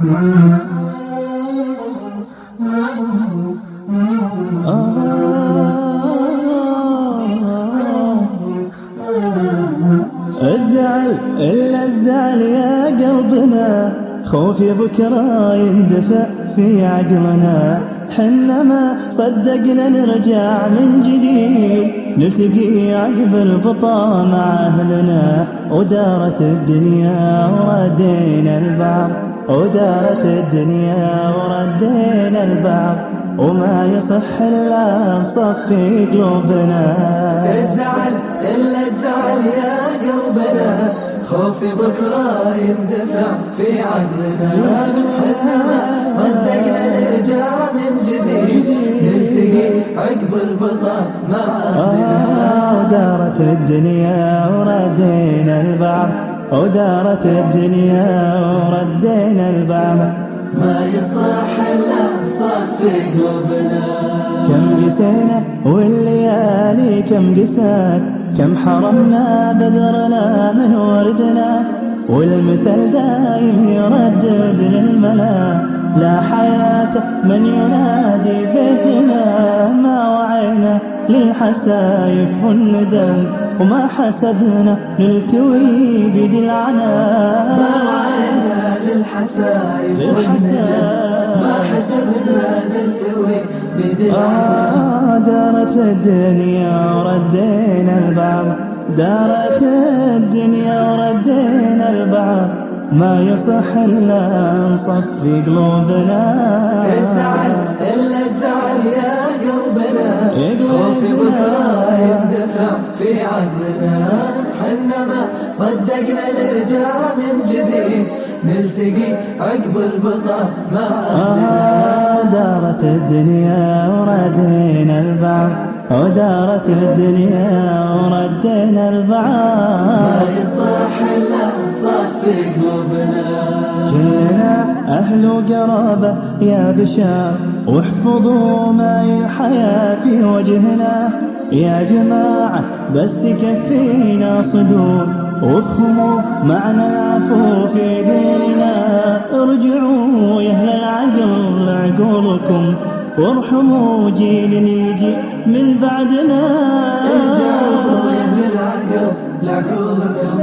الزعل إلا الزعل يا قلبنا. خوفي بكرة يندفع في عقلنا. حنا ما صدقنا نرجع من جديد. نلتقي عقب البطا مع أهلنا. ودارت الدنيا وردينا البعض. ودارت الدنيا وردينا البعض وما يصح إلا نصفي قلوبنا. الزعل إلا الزعل يا قلبنا. خوفي بكرة يندفع في عقلنا. حنا ما صدقنا نرجع من جديد. نلتقي عقب البطا مع أهلنا. ودارت الدنيا وردينا البعض ودارت الدنيا وردينا البعض ما يصح إلا نصفي قلوبنا. كم قسينا والليالي كم قسات. كم حرمنا بذرنا من وردنا. والمثل دايم يردد للملا. لا حياة من ينادي ما للحسايف والندم وما حسبنا نلتوي بيد العنا ما وعينا للحسايف والندم. ما حسبنا نلتوي بيد آه دارت الدنيا وردينا البعض دارت الدنيا وردينا البعض ما يصح إلا نصفي قلوبنا. الزعل إلا الزعل يا بكرة يندفع في عقلنا. حنا ما صدقنا نرجع من جديد نلتقي عقب البطا مع آه دارت الدنيا وردينا البعض ودارت الدنيا وردينا البعض ما يصح إلا نصفي قلوبنا. كلنا أهل وقرابة يا بشار. واحفظوا ماي الحياة في وجهنا. يا جماعة بس يكفينا صدور. وافهموا معنى العفو في ديننا. ارجعوا يا أهل العقل لعقولكم وارحموا جيل يجي من بعدنا. ارجعوا يا أهل العقل لعقولكم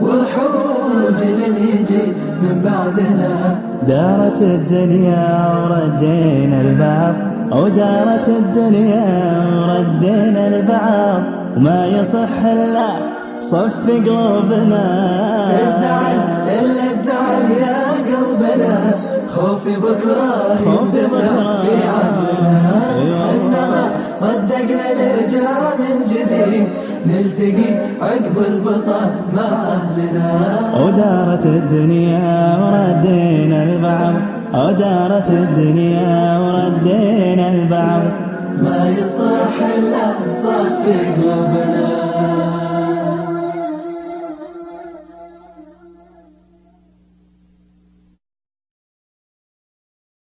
وارحموا جيل يجي من بعدنا. دارت الدنيا وردينا البعض ودارت الدنيا وردينا البعض وما يصح إلا صف قلوبنا الزعل إلا الزعل يا قلبنا خوفي بكرة خوفي بكرة. في. إنما صدقنا نرجع من جديد نلتقي عقب البطا مع أهلنا ودارت الدنيا وردينا البعض ودارت الدنيا وردينا البعض ما يصح إلا نصفي قلوبنا.